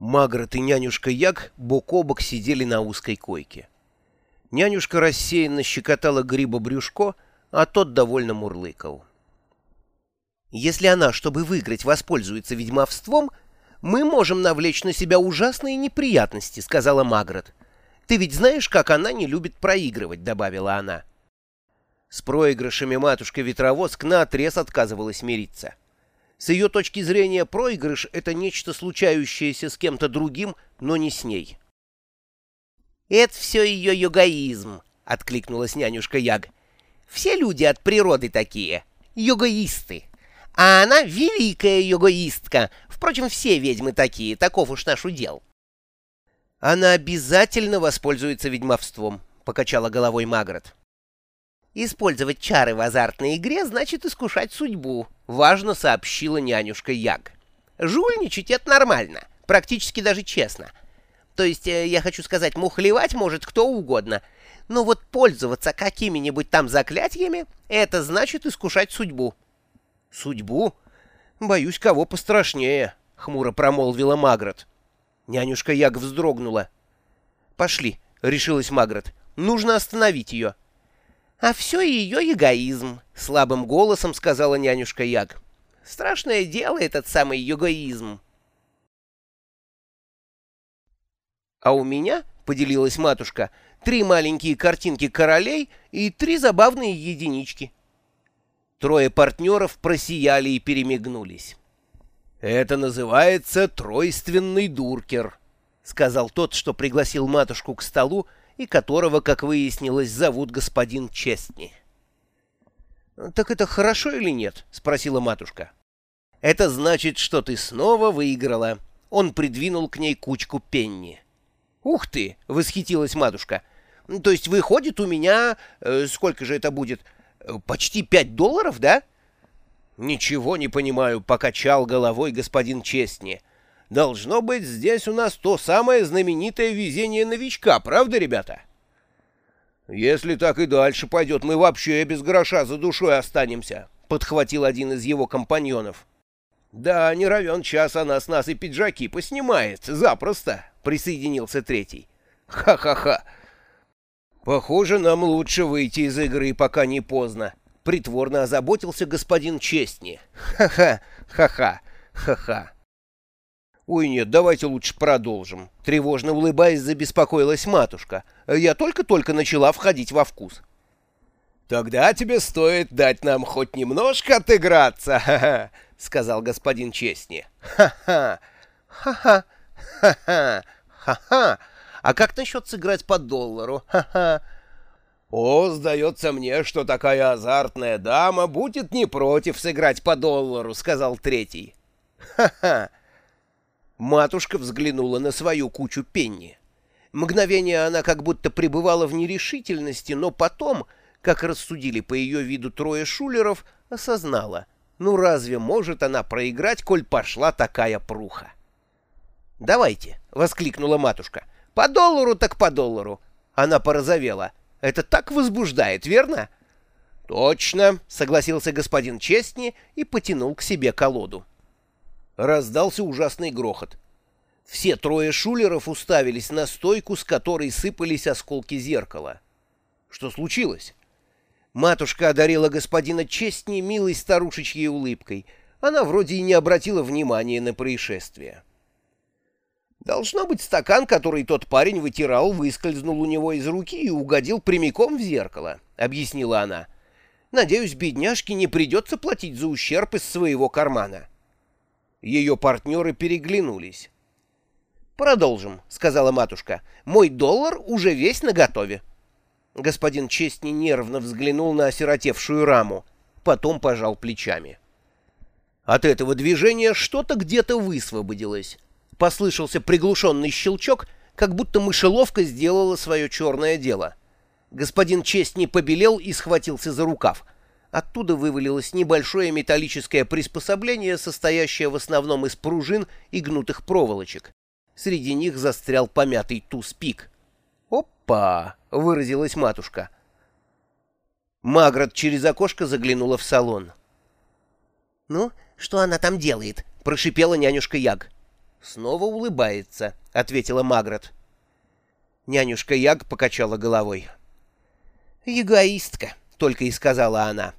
Магрот и нянюшка Як бок о бок сидели на узкой койке. Нянюшка рассеянно щекотала гриба брюшко, а тот довольно мурлыкал. «Если она, чтобы выиграть, воспользуется ведьмовством, мы можем навлечь на себя ужасные неприятности», — сказала Магрот. «Ты ведь знаешь, как она не любит проигрывать», — добавила она. С проигрышами матушка-ветровозк наотрез отказывалась мириться. С ее точки зрения проигрыш — это нечто случающееся с кем-то другим, но не с ней. «Это все ее йогаизм», — откликнулась нянюшка Яг. «Все люди от природы такие, йогоисты. А она великая йогоистка. Впрочем, все ведьмы такие, таков уж наш удел». «Она обязательно воспользуется ведьмовством», — покачала головой Магрот. «Использовать чары в азартной игре значит искушать судьбу», — важно сообщила нянюшка Яг. «Жульничать — это нормально, практически даже честно. То есть, э, я хочу сказать, мухлевать может кто угодно. Но вот пользоваться какими-нибудь там заклятиями — это значит искушать судьбу». «Судьбу? Боюсь, кого пострашнее», — хмуро промолвила Магрот. Нянюшка Яг вздрогнула. «Пошли», — решилась Магрот. «Нужно остановить ее». «А все ее эгоизм», — слабым голосом сказала нянюшка Яг. «Страшное дело этот самый эгоизм». «А у меня», — поделилась матушка, — «три маленькие картинки королей и три забавные единички». Трое партнеров просияли и перемигнулись. «Это называется тройственный дуркер», — сказал тот, что пригласил матушку к столу, и которого, как выяснилось, зовут господин Честни. «Так это хорошо или нет?» — спросила матушка. «Это значит, что ты снова выиграла». Он придвинул к ней кучку пенни. «Ух ты!» — восхитилась матушка. «То есть выходит у меня... Э, сколько же это будет? Почти пять долларов, да?» «Ничего не понимаю», — покачал головой господин Честни. «Должно быть, здесь у нас то самое знаменитое везение новичка, правда, ребята?» «Если так и дальше пойдет, мы вообще без гроша за душой останемся», — подхватил один из его компаньонов. «Да, не равен час она с нас и пиджаки поснимает, запросто», — присоединился третий. «Ха-ха-ха! Похоже, нам лучше выйти из игры, пока не поздно», — притворно озаботился господин Честни. «Ха-ха! Ха-ха! Ха-ха!» «Ой, нет, давайте лучше продолжим», — тревожно улыбаясь, забеспокоилась матушка. «Я только-только начала входить во вкус». «Тогда тебе стоит дать нам хоть немножко отыграться, ха-ха», — сказал господин Честни. «Ха-ха! Ха-ха! Ха-ха! Ха-ха! А как насчет сыграть по доллару? Ха-ха!» «О, сдается мне, что такая азартная дама будет не против сыграть по доллару», — сказал третий. «Ха-ха!» Матушка взглянула на свою кучу пенни. Мгновение она как будто пребывала в нерешительности, но потом, как рассудили по ее виду трое шулеров, осознала, ну разве может она проиграть, коль пошла такая пруха? «Давайте!» — воскликнула матушка. «По доллару так по доллару!» Она порозовела. «Это так возбуждает, верно?» «Точно!» — согласился господин Честни и потянул к себе колоду раздался ужасный грохот. Все трое шулеров уставились на стойку, с которой сыпались осколки зеркала. Что случилось? Матушка одарила господина Честни милой старушечьей улыбкой. Она вроде и не обратила внимания на происшествие. Должно быть, стакан, который тот парень вытирал, выскользнул у него из руки и угодил прямиком в зеркало, — объяснила она. Надеюсь, бедняжке не придется платить за ущерб из своего кармана. Ее партнеры переглянулись. «Продолжим», — сказала матушка. «Мой доллар уже весь наготове». Господин Честни нервно взглянул на осиротевшую раму, потом пожал плечами. От этого движения что-то где-то высвободилось. Послышался приглушенный щелчок, как будто мышеловка сделала свое черное дело. Господин Честни побелел и схватился за рукав — Оттуда вывалилось небольшое металлическое приспособление, состоящее в основном из пружин и гнутых проволочек. Среди них застрял помятый туз-пик. «Опа!» — выразилась матушка. Магрот через окошко заглянула в салон. «Ну, что она там делает?» — прошипела нянюшка Яг. «Снова улыбается», — ответила Магрот. Нянюшка Яг покачала головой. «Эгоистка», — только и сказала она.